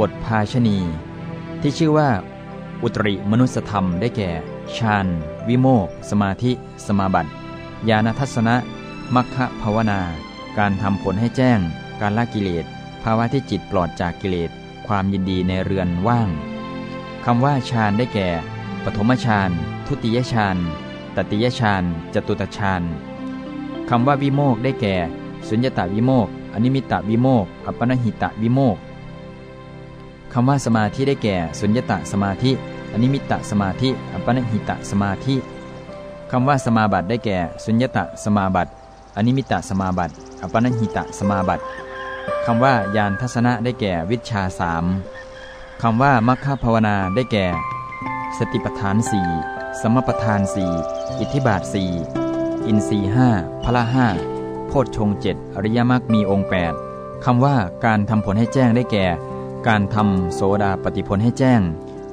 บทภาชณี ที่ชื่อว่า อุตริมนุสธรรมได้แก่ฌานวิโมก สมาธิ สมาบัติ ญาณทัศนะมัคคะภาวนา การทำผลให้แจ้ง การละกิเลส ภาวะที่จิตปลอดจากกิเลส ความยินดีในเรือนว่างคำว่าฌานได้แก่ ปฐมฌาน ทุติยฌาน ตติยฌาน จตุตฌานคำว่าวิโมกได้แก่ สุญญตาวิโมก อนิมิตะวิโมก อัปนหิตะวิโมก คำว่าสมาธิได้แก่ สุญญตาสมาธิอนิมิตะสมาธิอัปนหิตสมาธิคำว่าสมาบัติได้แก่ สุญญตสมาบัติอนิมิตะสมาบัติอัปนหิตสมาบัติคำว่ายานทัศนะได้แก่วิชาสามคำว่ามัคคภาวนาได้แก่ สติปัฏฐานสี่สมปัฏฐานสี่อิทธิบาทสี่อินทรีห้าพละห้าโพชฌงเจ็ดอริยมรรคมีองค์ 8คำว่าการทำผลให้แจ้งได้แก่ การทำโสดาปฏิผลให้แจ้ง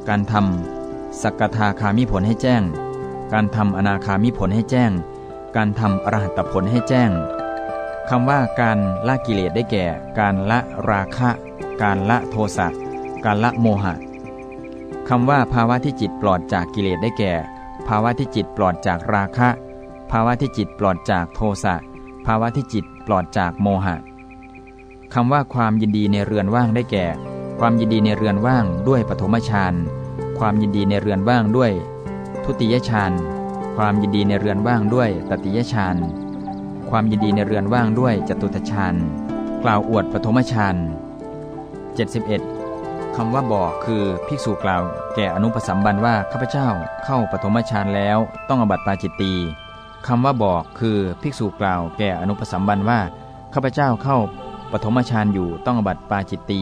การทำสักทาคามิผลให้แจ้ง การทำอนาคามิผลให้แจ้ง การทำอรหัตผลให้แจ้งคำว่าการละกิเลสได้แก่ การละราคะ การละโทสะ การละโมหะคำว่าภาวะที่จิตปลอดจากกิเลสได้แก่ ภาวะที่จิตปลอดจากราคะ ภาวะที่จิตปลอดจากโทสะ ภาวะที่จิตปลอดจากโมหะคำว่าความยินดีในเรือนว่างได้แก่ ความยินดีในเรือนว่างด้วยปฐมฌาน ความยินดีในเรือนว่างด้วย ทุติยฌาน ความยินดีในเรือนว่างด้วยตติยฌาน ความยินดีในเรือนว่างด้วยจตุตฌาน กล่าวอวดปฐมฌาน71คำว่าบอกคือภิกษุกล่าวแก่อนุปสัมบันว่าข้าพเจ้าเข้าปฐมฌานแล้วต้องอบัติปาจิตตีคำว่าบอกคือภิกษุกล่าวแก่อนุปสัมบันว่าข้าพเจ้าเข้าปฐมฌานอยู่ต้องอบัติปาจิตตี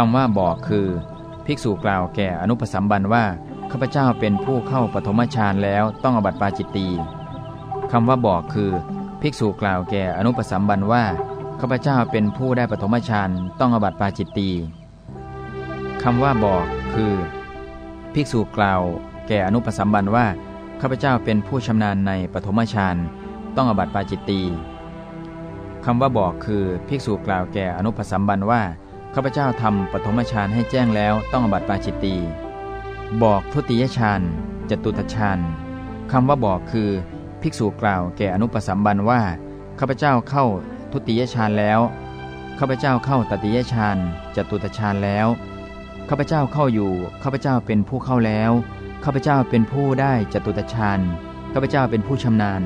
คำว่าบอกคือ ภิกษุกล่าวแก่อนุปสัมบันว่าข้าพเจ้าเป็นผู้เข้าปฐมฌานแล้วต้องอบัติปาจิตตีคำว่าบอกคือ ภิกษุกล่าวแก่อนุปสัมบันว่าข้าพเจ้าเป็นผู้ได้ปฐมฌานต้องอบัติปาจิตตีคำว่าบอกคือ ภิกษุกล่าว แก่อนุปสัมบันว่าข้าพเจ้าเป็นผู้ชำนาญในปฐมฌานต้องอบัติปาจิตตีคำว่าบอกคือ ภิกษุกล่าวแก่อนุปสัมบันว่า ข้าพเจ้าทำปฐมฌานให้แจ้งแล้วต้องอบัติปาจิตตีบอกทุติยฌานจตุตฌานคำว่าบอกคือภิกษุกล่าวแก่อนุปสัมบันว่าข้าพเจ้าเข้าทุติยฌานแล้วข้าพเจ้าเข้าตติยฌานจตุตฌานแล้วข้าพเจ้าเข้าอยู่ข้าพเจ้าเป็นผู้เข้าแล้วข้าพเจ้าเป็นผู้ได้จตุตฌานข้าพเจ้าเป็นผู้ชำนาญ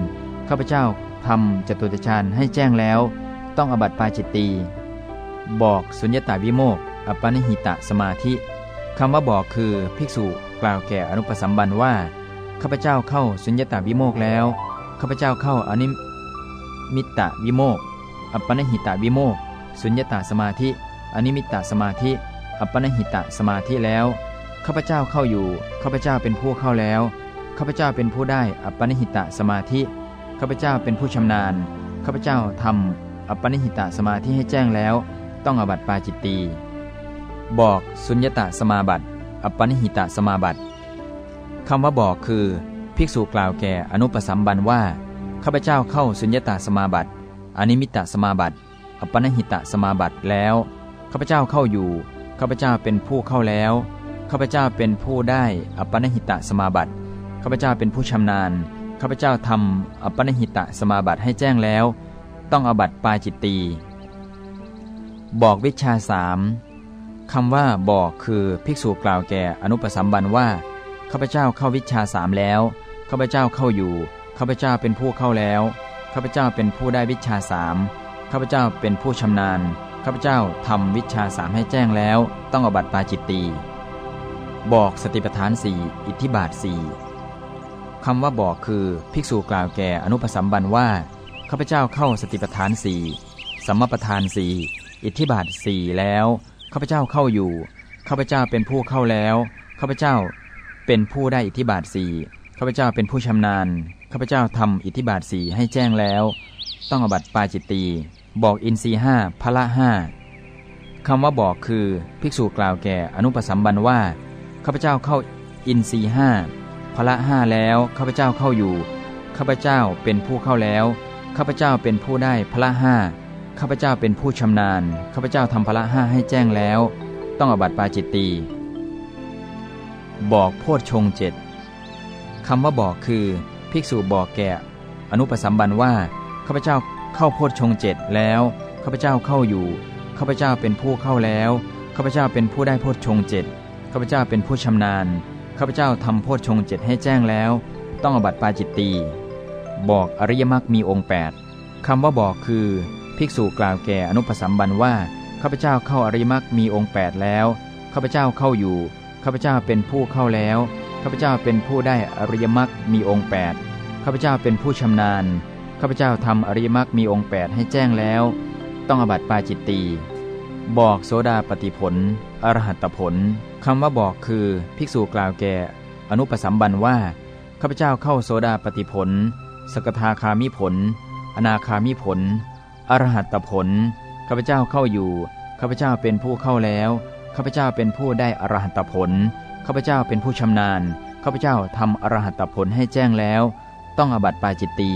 ข้าพเจ้าทำจตุตฌานให้แจ้งแล้ว ต้องอบัติปาจิตตี บอกสุญญตาวิโมกอปนิหิตะสมาธิคำว่าบอกคือภิกษุกล่าวแก่อนุปสัมบันว่าข้าพเจ้าเข้าสุญญตาวิโมกแล้วข้าพเจ้าเข้าอนิมิตะวิโมกอปปนหิตะวิโมกสุญญตาสมาธิอนิมิตะสมาธิอปปนหิตะสมาธิแล้วข้าพเจ้าเข้าอยู่ข้าพเจ้าเป็นผู้เข้าแล้วข้าพเจ้าเป็นผู้ได้อปปนหิตะสมาธิข้าพเจ้าเป็นผู้ชำนาญข้าพเจ้าทำอปปนหิตะสมาธิให้แจ้งแล้ว ต้องอบัติปาจิตตีบอกสุญญตาสมาบัติอัปปนหิตะสมาบัติคำว่าบอกคือ ภิกษุกล่าวแก่อนุปสัมบันว่าข้าพเจ้าเข้าสุญญตาสมาบัติ อนิมิตะสมาบัติอัปปนหิตะสมาบัติแล้วข้าพเจ้าเข้าอยู่ข้าพเจ้าเป็นผู้เข้าแล้วข้าพเจ้าเป็นผู้ได้อัปปนหิตะสมาบัติข้าพเจ้าเป็นผู้ชำนาญข้าพเจ้าทำอัปปนหิตะสมาบัติให้แจ้งแล้ว ต้องอบัติปาจิตตี บอกวิชาสามคำว่าบอกคือภิกษุกล่าวแก่อนุปสัมบันว่าข้าพเจ้าเข้าวิชาสามแล้วข้าพเจ้าเข้าอยู่ข้าพเจ้าเป็นผู้เข้าแล้วข้าพเจ้าเป็นผู้ได้วิชาสามข้าพเจ้าเป็นผู้ชำนาญข้าพเจ้าทำวิชาสามให้แจ้งแล้ว ต้องอบัติปาจิตตีบอกสติปัฏฐานสี่อิทธิบาทสี่คำว่าบอกคือภิกษุกล่าวแก่อนุปสัมบันว่าข้าพเจ้าเข้าสติปัฏฐานสี่สัมมาปัฏฐานสี่ อิทธิบาทสี่แล้วข้าพเจ้าเข้าอยู่ข้าพเจ้าเป็นผู้เข้าแล้วข้าพเจ้าเป็นผู้ได้อิทธิบาทสี่ข้าพเจ้าเป็นผู้ชำนาญข้าพเจ้าทำอิทธิบาทสี่ให้แจ้งแล้ว ต้องอบัตปาจิตตีบอกอินทรีห้าพละห้าคำว่าบอกคือภิกษุกล่าวแก่อนุปสัมบันว่าข้าพเจ้าเข้าอินทรีห้าพละห้าแล้วข้าพเจ้าเข้าอยู่ข้าพเจ้าเป็นผู้เข้าแล้วข้าพเจ้าเป็นผู้ได้พละห้า ข้าพเจ้าเป็นผู้ชำนาญ ข้าพเจ้าทำพละห้าให้แจ้งแล้ว ต้องอบัติปาจิตตี บอกโพชฌงเจ็ดคำว่าบอกคือ ภิกษุบอกแก่ อนุปสัมบันว่า ข้าพเจ้าเข้าโพชฌงเจ็ดแล้ว ข้าพเจ้าเข้าอยู่ ข้าพเจ้าเป็นผู้เข้าแล้ว ข้าพเจ้าเป็นผู้ได้โพชฌงเจ็ดข้าพเจ้าเป็นผู้ชำนาญ ข้าพเจ้าทำโพชฌงเจ็ดให้แจ้งแล้ว ต้องอบัติปาจิตตี บอกอริยมรรคมีองค์ 8คำว่าบอกคือ ภิกษุกล่าวแก่อนุปสัมบันว่าข้าพเจ้าเข้าอริยมรรคมีองค์8แล้วข้าพเจ้าเข้าอยู่ข้าพเจ้าเป็นผู้เข้าแล้วข้าพเจ้าเป็นผู้ได้อริยมรรคมีองค์8ข้าพเจ้าเป็นผู้ชำนาญข้าพเจ้าทำอริยมรรคมีองค์8ให้แจ้งแล้ว ต้องอบัติปาจิตตีบอกโสดาปฏิผล อรหัตผลคำว่าบอกคือภิกษุกล่าวแก่ อนุปสัมบันว่าข้าพเจ้าเข้าโสดาปฏิผล สกทาคามิผล อนาคามิผล อรหัตผลข้าพเจ้าเข้าอยู่ข้าพเจ้าเป็นผู้เข้าแล้วข้าพเจ้าเป็นผู้ได้อรหัตผลข้าพเจ้าเป็นผู้ชำนาญข้าพเจ้าทำอรหัตผลให้แจ้งแล้ว ต้องอบัติปาจิตตี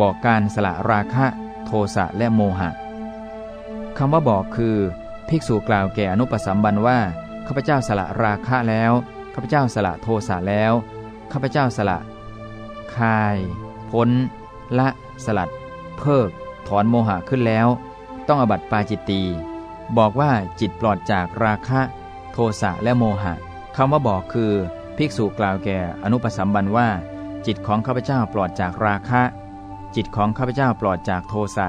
บอกการสละราคะโทสะและโมหะคำว่าบอกคือ ภิกษุกล่าวแก่อนุปสัมบันว่าข้าพเจ้าสละราคะแล้วข้าพเจ้าสละโทสะแล้วข้าพเจ้าสละ คาย พ้น ละสลัด เพิก ถอนโมหะขึ้นแล้ว ต้องอบัติปาจิตตีบอกว่าจิตปลอดจากราคะ โทสะและโมหะคำว่าบอกคือภิกษุกล่าวแก่อนุปสัมบันว่า จิตของข้าพเจ้าปลอดจากราคะ จิตของข้าพเจ้าปลอดจากโทสะ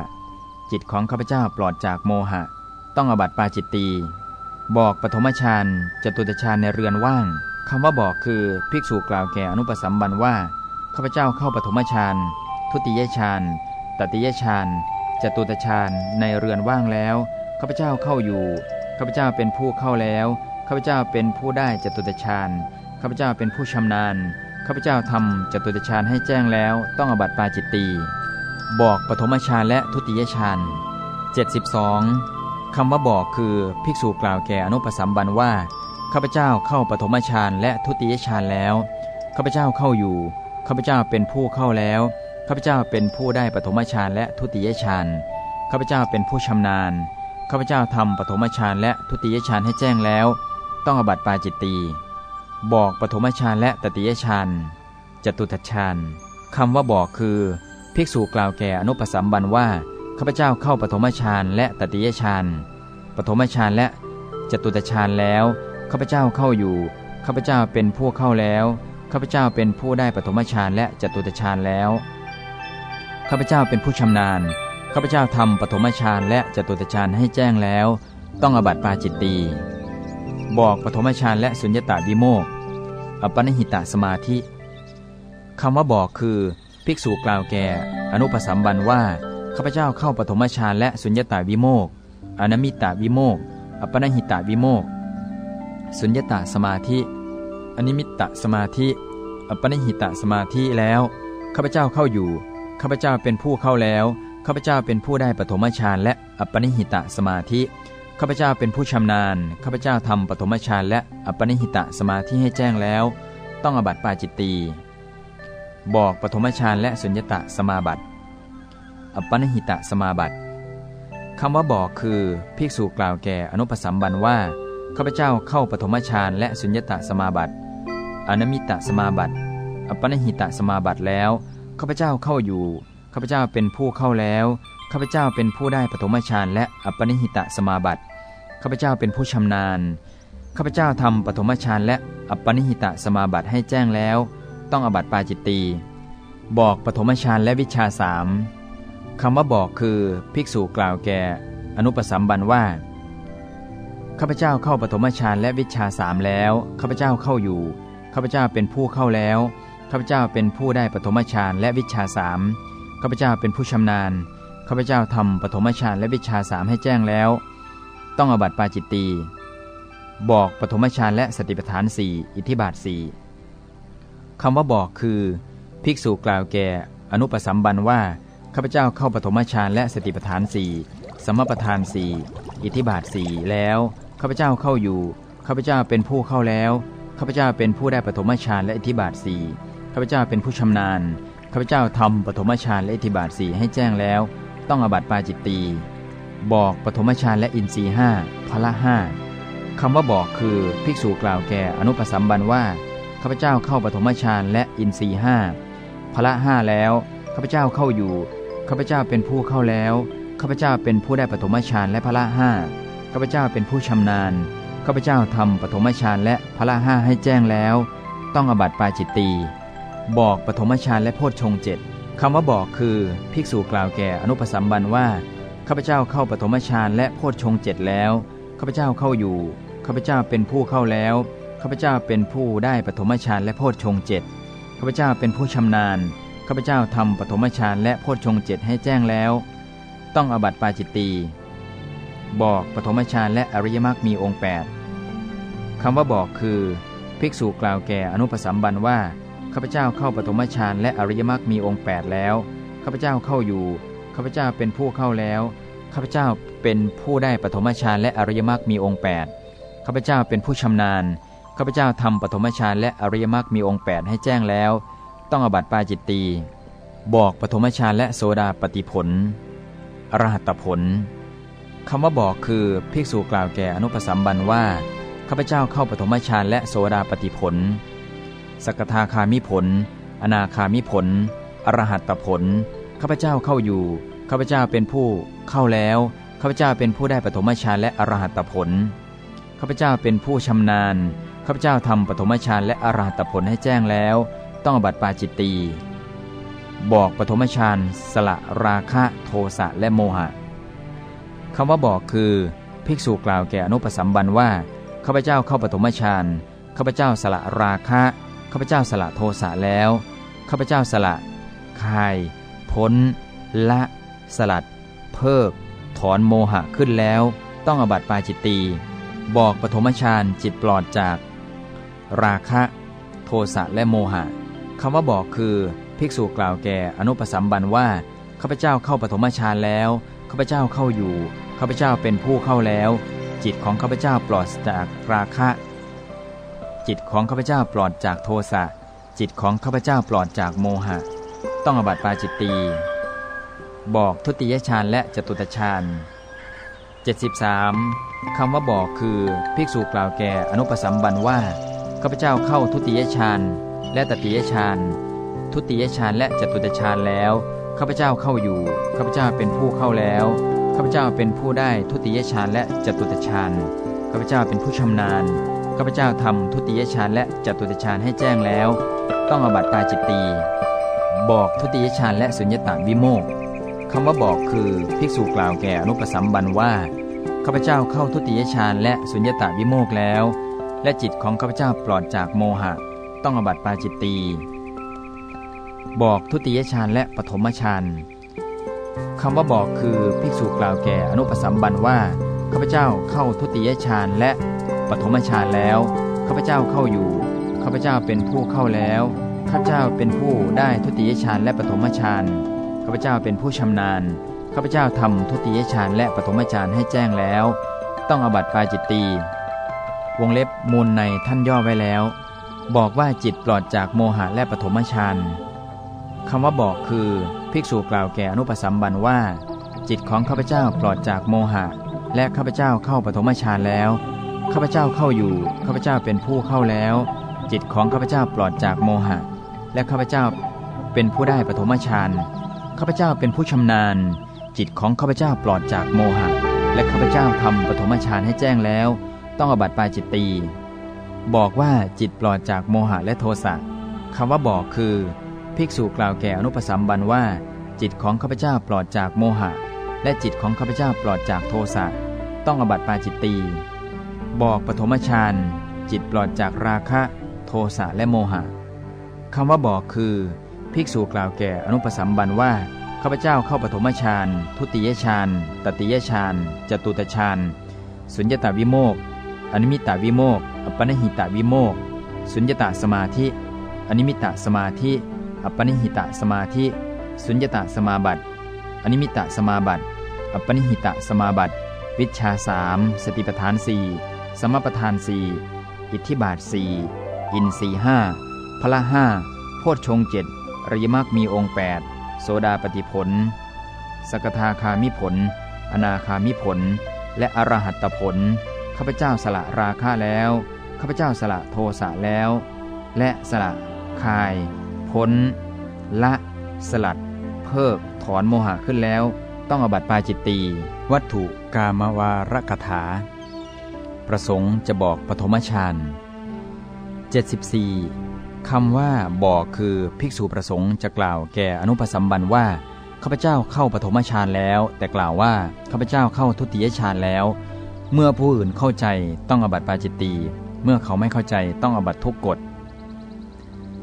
จิตของข้าพเจ้าปลอดจากโมหะ ต้องอบัติปาจิตตีบอกปฐมฌานจตุตฌานในเรือนว่างคำว่าบอกคือภิกษุกล่าวแก่อนุปสัมบันว่าข้าพเจ้าเข้าปฐมฌานทุติยฌาน ตติยฌานจตุตฌานในเรือนว่างแล้วข้าพเจ้าเข้าอยู่ข้าพเจ้าเป็นผู้เข้าแล้วข้าพเจ้าเป็นผู้ได้จตุตฌานข้าพเจ้าเป็นผู้ชำนาญข้าพเจ้าทำจตุตฌานให้แจ้งแล้ว ต้องอบัติปาจิตตีบอกปฐมฌานและทุติยฌาน72คำว่าบอกคือภิกษุกล่าวแก่อนุปสัมบันว่าข้าพเจ้าเข้าปฐมฌานและทุติยฌานแล้วข้าพเจ้าเข้าอยู่ข้าพเจ้าเป็นผู้เข้าแล้ว ข้าพเจ้าเป็นผู้ได้ปฐมฌานและทุติยฌานข้าพเจ้าเป็นผู้ชำนาญข้าพเจ้าทำปฐมฌานและทุติยฌานให้แจ้งแล้ว ต้องอบัติปาจิตตีบอกปฐมฌานและตติยฌานจตุทัชฌานคำว่าบอกคือ ภิกษุกล่าวแก่อนุปสัมบันว่าข้าพเจ้าเข้าปฐมฌานและตติยฌานปฐมฌานและจตุตฌานแล้วข้าพเจ้าเข้าอยู่ข้าพเจ้าเป็นผู้เข้าแล้วข้าพเจ้าเป็นผู้ได้ปฐมฌานและจตุตฌานแล้ว ข้าพเจ้าเป็นผู้ชำนาญ ข้าพเจ้าทำปฐมฌานและจตุตฌานให้แจ้งแล้ว ต้องอาบัติปาจิตตีย์ บอกปฐมฌานและสุญญตวิโมกข์อัปปณิหิตสมาธิคำว่าบอกคือภิกษุกล่าวแก่อนุปสัมบันว่าข้าพเจ้าเข้าปฐมฌานและสุญญตวิโมกข์อนิมิตตวิโมกข์อัปปณิหิตวิโมกข์สุญญตสมาธิ อนิมิตตสมาธิ อัปปณิหิตสมาธิแล้วข้าพเจ้าเข้าอยู่ ข้าพเจ้าเป็นผู้เข้าแล้ว ข้าพเจ้าเป็นผู้ได้ปฐมฌานและอัปปนิหิตะสมาธิ ข้าพเจ้าเป็นผู้ชำนาญ ข้าพเจ้าทำปฐมฌานและอัปปนิหิตะสมาธิให้แจ้งแล้ว ต้องอบัติปาจิตตี บอกปฐมฌานและสุญญตะสมาบัติ อัปปนิหิตะสมาบัติคำว่าบอกคือภิกษุกล่าวแก่อนุปสัมบันว่า ข้าพเจ้าเข้าปฐมฌานและสุญญตะสมาบัติ อนมิตะสมาบัติ อัปปนิหิตะสมาบัติแล้ว ข้าพเจ้าเข้าอยู่ ข้าพเจ้าเป็นผู้เข้าแล้ว ข้าพเจ้าเป็นผู้ได้ปฐมฌานและอัปปนิหิตะสมาบัติ ข้าพเจ้าเป็นผู้ชำนาญ ข้าพเจ้าทำปฐมฌานและอัปปนิหิตะสมาบัติให้แจ้งแล้ว ต้องอบัติปาจิตตี บอกปฐมฌานและวิชาสามคำว่าบอกคือภิกษุกล่าวแก่อนุปสัมบันว่า ข้าพเจ้าเข้าปฐมฌานและวิชาสามแล้ว ข้าพเจ้าเข้าอยู่ ข้าพเจ้าเป็นผู้เข้าแล้ว ข้าพเจ้าเป็นผู้ได้ปฐมฌานและวิชาสามข้าพเจ้าเป็นผู้ชำนาญข้าพเจ้าทำปฐมฌานและวิชาสามให้แจ้งแล้ว ต้องอบัติปาจิตตีบอกปฐมฌานและสติปัฏฐานสี่อิทธิบาทสี่คำว่าบอกคือ ภิกษุกล่าวแก่อนุปสัมบันว่าข้าพเจ้าเข้าปฐมฌานและสติปัฏฐานสี่สมปทานสี่อิทธิบาทสี่แล้วข้าพเจ้าเข้าอยู่ข้าพเจ้าเป็นผู้เข้าแล้วข้าพเจ้าเป็นผู้ได้ปฐมฌานและอิทธิบาทสี่ ข้าพเจ้าเป็นผู้ชำนาญ ข้าพเจ้าทำปฐมฌานและอิทธิบาทสี่ให้แจ้งแล้ว ต้องอบัติปาจิตตี บอกปฐมฌานและอินทรีห้าพละห้าคำว่าบอกคือภิกษุกล่าวแก่อนุปสัมบันว่า ข้าพเจ้าเข้าปฐมฌานและอินทรีห้าพละห้าแล้ว ข้าพเจ้าเข้าอยู่ ข้าพเจ้าเป็นผู้เข้าแล้ว ข้าพเจ้าเป็นผู้ได้ปฐมฌานและพละห้าข้าพเจ้าเป็นผู้ชำนาญ ข้าพเจ้าทำปฐมฌานและพละห้าให้แจ้งแล้ว ต้องอบัติปาจิตตี บอกปฐมฌานและโพชฌงเจ็ดคำว่าบอกคือภิกษุกล่าวแก่อนุปสัมบันว่าข้าพเจ้าเข้าปฐมฌานและโพชฌงเจ็ดแล้วข้าพเจ้าเข้าอยู่ข้าพเจ้าเป็นผู้เข้าแล้วข้าพเจ้าเป็นผู้ได้ปฐมฌานและโพชฌงเจ็ดข้าพเจ้าเป็นผู้ชำนาญข้าพเจ้าทำปฐมฌานและโพชฌงเจ็ดให้แจ้งแล้ว ต้องอบัติปาจิตตีบอกปฐมฌานและอริยมรรคมีองค์ 8คำว่าบอกคือ ภิกษุกล่าวแก่อนุปสัมบันว่า ข้าพเจ้าเข้าปฐมฌานและอริยมรรคมีองค์ 8 แล้ว ข้าพเจ้าเข้าอยู่ ข้าพเจ้าเป็นผู้เข้าแล้ว ข้าพเจ้าเป็นผู้ได้ปฐมฌานและอริยมรรคมีองค์ 8 ข้าพเจ้าเป็นผู้ชำนาญ ข้าพเจ้าทำปฐมฌานและอริยมรรคมีองค์ 8 ให้แจ้งแล้ว ต้องอบัติปาจิตตี บอกปฐมฌานและโสดาปฏิผล อรหัตผลคำว่าบอกคือภิกษุกล่าวแก่อนุปสัมบันว่า ข้าพเจ้าเข้าปฐมฌานและโสดาปฏิผล สกทาคามิผล อนาคามิผล อรหัตตผล ข้าพเจ้าเข้าอยู่ ข้าพเจ้าเป็นผู้เข้าแล้ว ข้าพเจ้าเป็นผู้ได้ปฐมฌานและอรหัตตผล ข้าพเจ้าเป็นผู้ชำนาญ ข้าพเจ้าทำปฐมฌานและอรหัตผลให้แจ้งแล้ว ต้องอบัติปาจิตตี บอกปฐมฌานสละราคะโทสะและโมหะคำว่าบอกคือภิกษุกล่าวแก่อนุปสัมบันว่า ข้าพเจ้าเข้าปฐมฌานข้าพเจ้าสละราคะ ข้าพเจ้าสละโทสะแล้ว ข้าพเจ้าสละคาย พ้น ละ สลัด เพิก ถอนโมหะขึ้นแล้ว ต้องอบัติปาจิตตี บอกปฐมฌานจิตปลอดจาก ราคะ โทสะและโมหะคำว่าบอกคือ ภิกษุกล่าวแก่อนุปสัมบันว่าข้าพเจ้าเข้าปฐมฌานแล้วข้าพเจ้าเข้าอยู่ข้าพเจ้าเป็นผู้เข้าแล้ว จิตของข้าพเจ้าปลอดจากราคะ จิตของข้าพเจ้าปลอดจากโทสะ จิตของข้าพเจ้าปลอดจากโมหะ ต้องอบัติปาจิตตี บอกทุติยฌานและจตุตฌาน73คำว่าบอกคือภิกษุกล่าวแก่อนุปสัมบันว่าข้าพเจ้าเข้าทุติยฌานและตติยฌานทุติยฌานและจตุตฌานแล้วข้าพเจ้าเข้าอยู่ข้าพเจ้าเป็นผู้เข้าแล้วข้าพเจ้าเป็นผู้ได้ทุติยฌานและจตุตฌานข้าพเจ้าเป็นผู้ชำนาญ ข้าพเจ้าทำทุติยฌานและจตุตฌานให้แจ้งแล้ว ต้องอบัติปาจิตตี บอกทุติยฌานและสุญญตาวิโมกคำว่าบอกคือภิกษุกล่าวแก่อนุปสัมบันว่าข้าพเจ้าเข้าทุติยฌานและสุญญตาวิโมกแล้ว และจิตของข้าพเจ้าปลอดจากโมหะ ต้องอบัติปาจิตตี บอกทุติยฌานและปฐมฌานคำว่าบอกคือภิกษุกล่าวแก่อนุปสัมบันว่าข้าพเจ้าเข้าทุติยฌานและ ปฐมฌานแล้วข้าพเจ้าเข้าอยู่ข้าพเจ้าเป็นผู้เข้าแล้วข้าพเจ้าเป็นผู้ได้ทุติยฌานและปฐมฌานข้าพเจ้าเป็นผู้ชำนาญข้าพเจ้าทำทุติยฌานและปฐมฌานให้แจ้งแล้ว ต้องอบัติปาจิตตีวงเล็บมูลในท่านย่อไว้แล้ว บอกว่าจิตปลอดจากโมหะและปฐมฌานคำว่าบอกคือภิกษุกล่าวแก่อนุปสัมบันว่า จิตของข้าพเจ้าปลอดจากโมหะ และข้าพเจ้าเข้าปฐมฌานแล้ว ข้าพเจ้าเข้าอยู่ ข้าพเจ้าเป็นผู้เข้าแล้ว จิตของข้าพเจ้าปลอดจากโมหะ และข้าพเจ้าเป็นผู้ได้ปฐมฌานข้าพเจ้าเป็นผู้ชำนาญ จิตของข้าพเจ้าปลอดจากโมหะ และข้าพเจ้าทำปฐมฌานให้แจ้งแล้ว ต้องอบัติปาจิตตีบอกว่าจิตปลอดจากโมหะและโทสะคำว่าบอกคือ ภิกษุกล่าวแก่อนุปสัมบันว่า จิตของข้าพเจ้าปลอดจากโมหะ และจิตของข้าพเจ้าปลอดจากโทสะต้องอาบัติปาจิตตีย์ บอกปฐมฌานจิตปลอดจากราคะ โทสะและโมหะคำว่าบอกคือ ภิกษุกล่าวแก่อนุปสัมบันว่าข้าพเจ้าเข้าปฐมฌานทุติยฌานตติยฌานจตุตถฌานสุญญตวิโมกข์อนิมิตตวิโมกข์อัปปณิหิตวิโมกข์สุญญตสมาธิ อนิมิตาสมาธิอปนิหิตาสมาธิ สุญญตาสมาบัติ อนิมิตาสมาบัติอปนิหิตาสมาบัติ วิชาสามสติปทานสี่ สมประทานสี่อิทธิบาทสี่อินสีห้าพละห้าโพชฌงเจ็ดรยมักมีองค์ 8 โสดาปฏิผล สกทาคามิผลออนาคามิผล และอรหัตผล ข้าพเจ้าสละราคะแล้ว ข้าพเจ้าสละโทสะแล้ว และสละคาย พ้น ละ สลัด เพิก ถอนโมหะขึ้นแล้ว ต้องอบัติปาจิตตี วัตถุกามวารกถา ประสงค์จะบอกปฐมฌาน74คำว่าบอกคือภิกษุประสงค์จะกล่าวแก่อนุปสัมบันว่าข้าพเจ้าเข้าปฐมฌานแล้ว แต่กล่าวว่าข้าพเจ้าเข้าทุติยฌานแล้ว เมื่อผู้อื่นเข้าใจต้องอบัติปาจิตตีเมื่อเขาไม่เข้าใจต้องอบัติทุกกฎ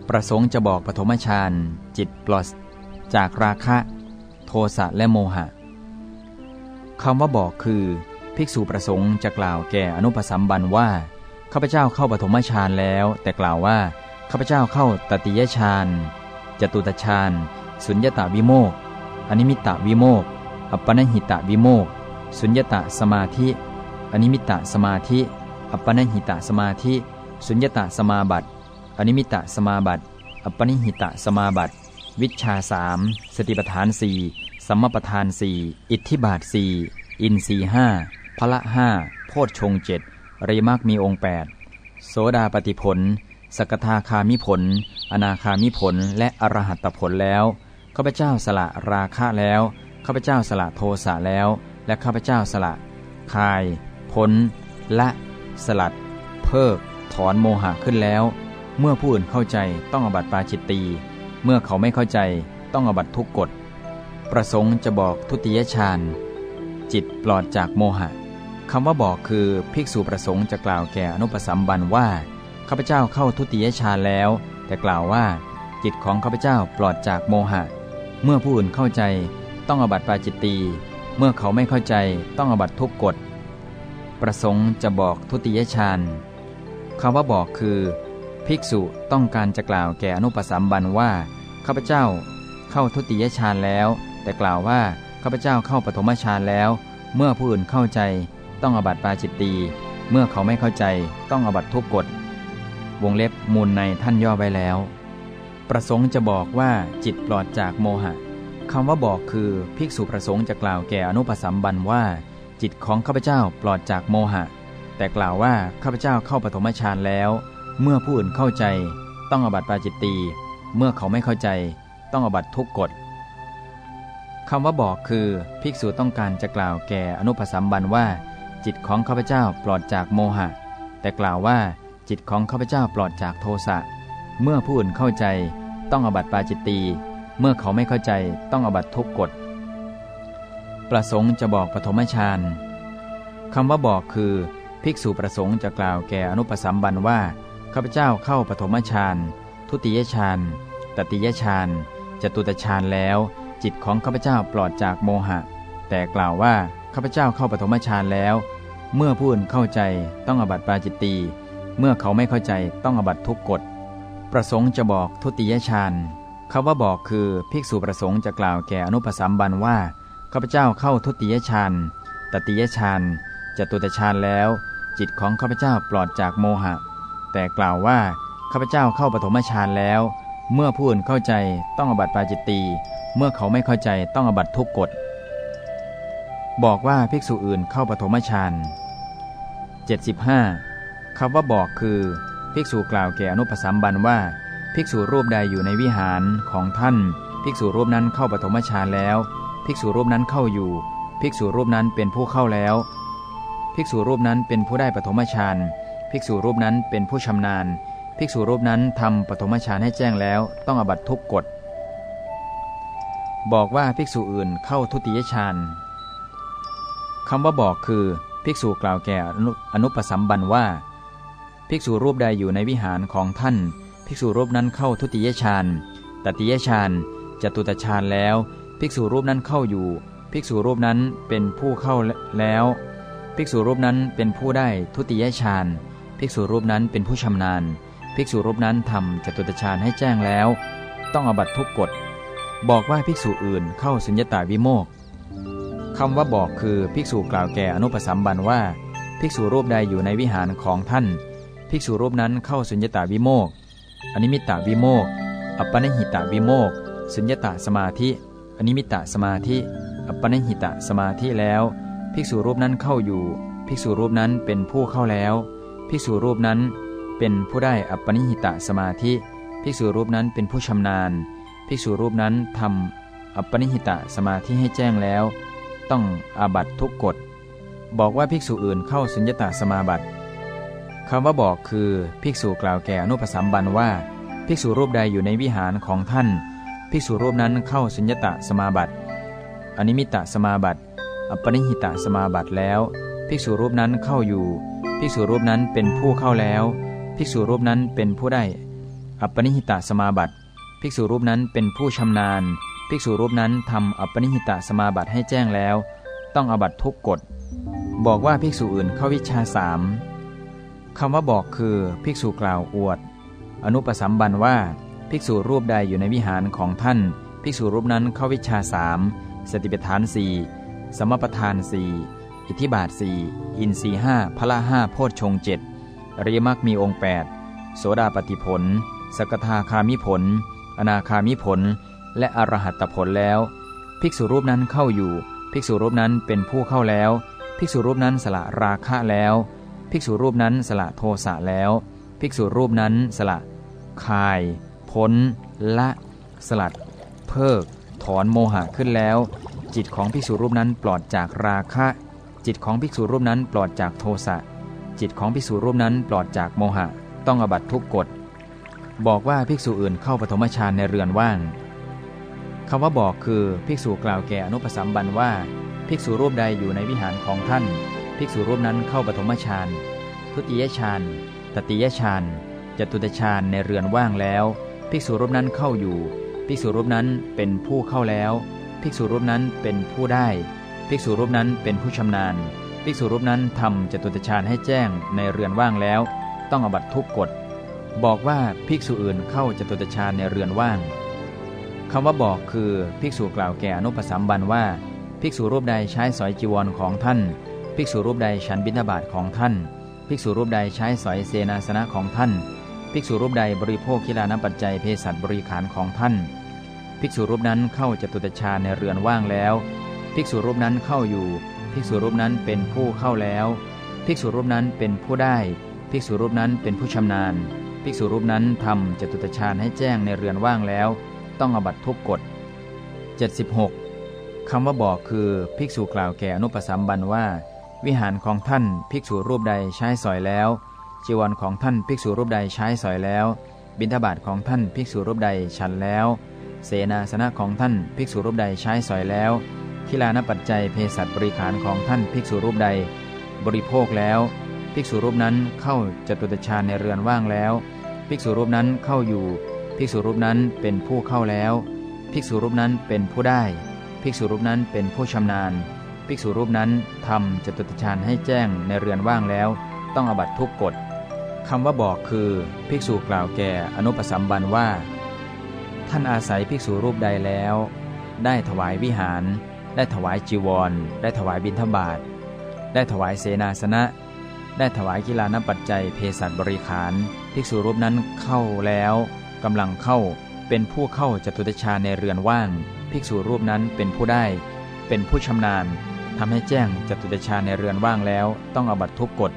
ประสงค์จะบอกปฐมฌานจิตปลอดจากราคะ โทสะและโมหะคำว่าบอกคือ ภิกษุประสงค์จะกล่าวแก่อนุปสัมบันว่าข้าพเจ้าเข้าปฐมฌานแล้ว แต่กล่าวว่าข้าพเจ้าเข้าตติยฌานจตุตฌานสุญญตาวิโมกอนิมิตตวิโมกข์อัปปณิหิตวิโมกข์สุญญตสมาธิ อนิมิตตสมาธิ อัปปณิหิตสมาธิ สุญญตสมาบัติ อนิมิตตสมาบัติ อัปปณิหิตสมาบัติ วิชชาสามสติปัฏฐานสี่สัมมัปปธานสี่อิทธิบาทสี่อินทรีย์ห้า พละห้าโพชฌงค์เจ็ดอริยมรรคมีองค์ 8 โสดาปัตติผล สกทาคามิผล อนาคามิผล และอรหัตผลแล้ว ข้าพเจ้าสละราคะแล้ว ข้าพเจ้าสละโทสะแล้ว และข้าพเจ้าสละ คาย พ้นละ สลัด เพิก ถอนโมหะขึ้นแล้ว เมื่อผู้อื่นเข้าใจต้องอบัตปาจิตตี เมื่อเขาไม่เข้าใจต้องอบัตทุกกฎ ประสงค์จะบอกทุติยฌานจิตปลอดจากโมหะ คำว่าบอกคือภิกษุประสงค์จะกล่าวแก่อนุปสัมบันว่าข้าพเจ้าเข้าทุติยฌาแล้ว แต่กล่าวว่าจิตของข้าพเจ้าปลอดจากโมหะ เมื่อผู้อื่นเข้าใจต้องอบัติปาจิตตีเมื่อเขาไม่เข้าใจต้องอบัติทุกกฎ ประสงค์จะบอกทุติยฌาคำว่าบอกคือ ภิกษุต้องการจะกล่าวแก่อนุปสัมบันว่าข้าพเจ้าเข้าทุติยฌาแล้ว แต่กล่าวว่าข้าพเจ้าเข้าปฐมฌานแล้ว เมื่อผู้อื่นเข้าใจ ต้องอบัติปาจิตตีเมื่อเขาไม่เข้าใจต้องอบัติทุกกฎ วงเล็บมูลในท่านย่อไว้แล้ว ประสงค์จะบอกว่าจิตปลอดจากโมหะคำว่าบอกคือภิกษุประสงค์จะกล่าวแก่อนุปสัมบันว่า จิตของข้าพเจ้าปลอดจากโมหะ แต่กล่าวว่าข้าพเจ้าเข้าปฐมฌานแล้ว เมื่อผู้อื่นเข้าใจ ต้องอบัติปาจิตตีเมื่อเขาไม่เข้าใจ ต้องอบัติทุกกฎคำว่าบอกคือ ภิกษุต้องการจะกล่าวแก่อนุปสัมบันว่า จิตของข้าพเจ้าปลอดจากโมหะ แต่กล่าวว่าจิตของข้าพเจ้าปลอดจากโทสะ เมื่อผู้อื่นเข้าใจต้องอบัตปาจิตตี เมื่อเขาไม่เข้าใจต้องอบัตทุกกฎ ประสงค์จะบอกปฐมฌานคำว่าบอกคือ ภิกษุประสงค์จะกล่าวแก่อนุปสัมบันว่าข้าพเจ้าเข้าปฐมฌานทุติยฌานตติยฌานจตุตฌานแล้ว จิตของข้าพเจ้าปลอดจากโมหะ แต่กล่าวว่าข้าพเจ้าเข้าปฐมฌานแล้ว เมื่อผู้อื่นเข้าใจต้องอบัติปาจิตตี เมื่อเขาไม่เข้าใจต้องอบัติทุกกฎ ประสงค์จะบอกทุติยฌานคำว่าบอกคือภิกษุประสงค์จะกล่าวแก่อนุปสัมบันว่าข้าพเจ้าเข้าทุติยฌานตติยฌานจตุตฌานแล้ว จิตของข้าพเจ้าปลอดจากโมหะ แต่กล่าวว่าข้าพเจ้าเข้าปฐมฌานแล้ว เมื่อผู้อื่นเข้าใจต้องอบัติปาจิตตีเมื่อเขาไม่เข้าใจต้องอบัติทุกกฎบอกว่าภิกษุอื่นเข้าปฐมฌาน 75คำว่าบอกคือ ภิกษุกล่าวแก่อนุปสัมบันว่า ภิกษุรูปใดอยู่ในวิหารของท่าน ภิกษุรูปนั้นเข้าปฐมฌานแล้ว ภิกษุรูปนั้นเข้าอยู่ ภิกษุรูปนั้นเป็นผู้เข้าแล้ว ภิกษุรูปนั้นเป็นผู้ได้ปฐมฌานภิกษุรูปนั้นเป็นผู้ชำนาญ ภิกษุรูปนั้นทำปฐมฌานให้แจ้งแล้ว ต้องอบัตทุกกฎบอกว่าภิกษุอื่นเข้าทุติยฌานคำว่าบอกคือ ภิกษุกล่าวแก่อนุปสัมบันว่า ภิกษุรูปใดอยู่ในวิหารของท่าน ภิกษุรูปนั้นเข้าทุติยฌานตติยฌานจตุตฌานแล้ว ภิกษุรูปนั้นเข้าอยู่ ภิกษุรูปนั้นเป็นผู้เข้าแล้ว ภิกษุรูปนั้นเป็นผู้ได้ทุติยฌานภิกษุรูปนั้นเป็นผู้ชำนาญ ภิกษุรูปนั้นทำจตุตฌานให้แจ้งแล้ว ต้องอบัตทุกกฎบอกว่าภิกษุอื่นเข้าสุญญตาวิโมก คำว่าบอกคือภิกษุกล่าวแก่อนุปสัมบันว่า ภิกษุรูปใดอยู่ในวิหารของท่าน ภิกษุรูปนั้นเข้าสุญญตวิโมกข์อนิมิตตวิโมกข์อัปปณิหิตวิโมกข์สุญญตสมาธิ อนิมิตตสมาธิ อัปปณิหิตสมาธิแล้ว ภิกษุรูปนั้นเข้าอยู่ ภิกษุรูปนั้นเป็นผู้เข้าแล้ว ภิกษุรูปนั้นเป็นผู้ได้อัปปณิหิตสมาธิ ภิกษุรูปนั้นเป็นผู้ชำนาญ ภิกษุรูปนั้นทำอัปปณิหิตสมาธิให้แจ้งแล้ว ต้องอาบัติทุกกฏ บอกว่าภิกษุอื่นเข้าสุญญตาสมาบัติคำว่าบอกคือภิกษุกล่าวแก่อนุปสัมบันว่า ภิกษุรูปใดอยู่ในวิหารของท่าน ภิกษุรูปนั้นเข้าสุญญตาสมาบัติอนิมิตะสมาบัติอัปนิหิตะสมาบัติแล้ว ภิกษุรูปนั้นเข้าอยู่ ภิกษุรูปนั้นเป็นผู้เข้าแล้ว ภิกษุรูปนั้นเป็นผู้ได้อัปปนิหิตะสมาบัติ ภิกษุรูปนั้นเป็นผู้ชำนาญ ภิกษุรูปนั้นทำอัปปนิหิตะสมาบัติให้แจ้งแล้ว ต้องอบัตทุกกฎ บอกว่าภิกษุอื่นเข้าวิชาสามคำว่าบอกคือภิกษุกล่าวอวด อนุปสัมบันว่าภิกษุรูปใดอยู่ในวิหารของท่าน ภิกษุรูปนั้นเข้าวิชาสามสติปัฏฐานสี่สมปทานสี่อิทธิบาทสี่อินทรีห้าพละห้าโพชฌงเจ็ดอริยมรรคมีองค์ 8 โสดาปฏิผล สกทาคามิผล อนาคามิผล และอรหัตผลแล้ว ภิกษุรูปนั้นเข้าอยู่ ภิกษุรูปนั้นเป็นผู้เข้าแล้ว ภิกษุรูปนั้นสละราคะแล้ว ภิกษุรูปนั้นสละโทสะแล้ว ภิกษุรูปนั้นสละคาย พ้น ละ สลัด เพิก ถอนโมหะขึ้นแล้ว จิตของภิกษุรูปนั้นปลอดจากราคะ จิตของภิกษุรูปนั้นปลอดจากโทสะจิตของภิกษุรูปนั้นปลอดจากโมหะ ต้องอบัตทุกกฎบอกว่าภิกษุอื่นเข้าปฐมฌานในเรือนว่าง คำว่าบอกคือภิกษุกล่าวแก่อนุปสัมบันว่า ภิกษุรูปใดอยู่ในวิหารของท่าน ภิกษุรูปนั้นเข้าปฐมฌานทุติยฌานตติยฌานจตุตฌานในเรือนว่างแล้ว ภิกษุรูปนั้นเข้าอยู่ ภิกษุรูปนั้นเป็นผู้เข้าแล้ว ภิกษุรูปนั้นเป็นผู้ได้ ภิกษุรูปนั้นเป็นผู้ชำนาญ ภิกษุรูปนั้นทำจตุตฌานให้แจ้งในเรือนว่างแล้ว ต้องอบัตทุกกฎบอกว่าภิกษุอื่นเข้าจตุตฌานในเรือนว่าง คำว่าบอกคือภิกษุกล่าวแก่อนุปสัมบันว่า ภิกษุรูปใดใช้สอยจีวรของท่าน ภิกษุรูปใดฉันบิณฑบาตของท่าน ภิกษุรูปใดใช้สอยเสนาสนะของท่าน ภิกษุรูปใดบริโภคคิลานปัจจัยเภสัชบริขารของท่าน ภิกษุรูปนั้นเข้าจตุตฌานในเรือนว่างแล้ว ภิกษุรูปนั้นเข้าอยู่ ภิกษุรูปนั้นเป็นผู้เข้าแล้ว ภิกษุรูปนั้นเป็นผู้ได้ ภิกษุรูปนั้นเป็นผู้ชำนาญ ภิกษุรูปนั้นทำจตุตฌานให้แจ้งในเรือนว่างแล้ว ต้องอบัตทุกกฎ76คำว่าบอกคือภิกษุกล่าวแก่อนุปสัมบันว่า วิหารของท่านภิกษุรูปใดใช้สอยแล้ว จีวรของท่านภิกษุรูปใดใช้สอยแล้ว บิณฑบาตของท่านภิกษุรูปใดฉันแล้ว เสนาสนะของท่านภิกษุรูปใดใช้สอยแล้วทิลานปัจจัยเภสัชบริขารของท่านภิกษุรูปใด บริโภคแล้ว ภิกษุรูปนั้นเข้าจตุตฌานในเรือนว่างแล้ว ภิกษุรูปนั้นเข้าอยู่ ภิกษุรูปนั้นเป็นผู้เข้าแล้ว ภิกษุรูปนั้นเป็นผู้ได้ ภิกษุรูปนั้นเป็นผู้ชำนาญ ภิกษุรูปนั้นทำจตุตฌานให้แจ้งในเรือนว่างแล้ว ต้องอบัตทุกกฎคำว่าบอกคือ ภิกษุกล่าวแก่อนุปสัมบันว่า ท่านอาศัยภิกษุรูปใดแล้ว ได้ถวายวิหาร ได้ถวายจีวร ได้ถวายบิณฑบาตได้ถวายเสนาสนะ ได้ถวายกีฬานปัจจัยเภสัชบริขาร ภิกษุรูปนั้นเข้าแล้ว กำลังเข้าเป็นผู้เข้าจตุตฌานในเรือนว่าง ภิกษุรูปนั้นเป็นผู้ได้ เป็นผู้ชำนาญทำให้แจ้งจตุตฌานในเรือนว่างแล้ว ต้องอบัตทุกกฎ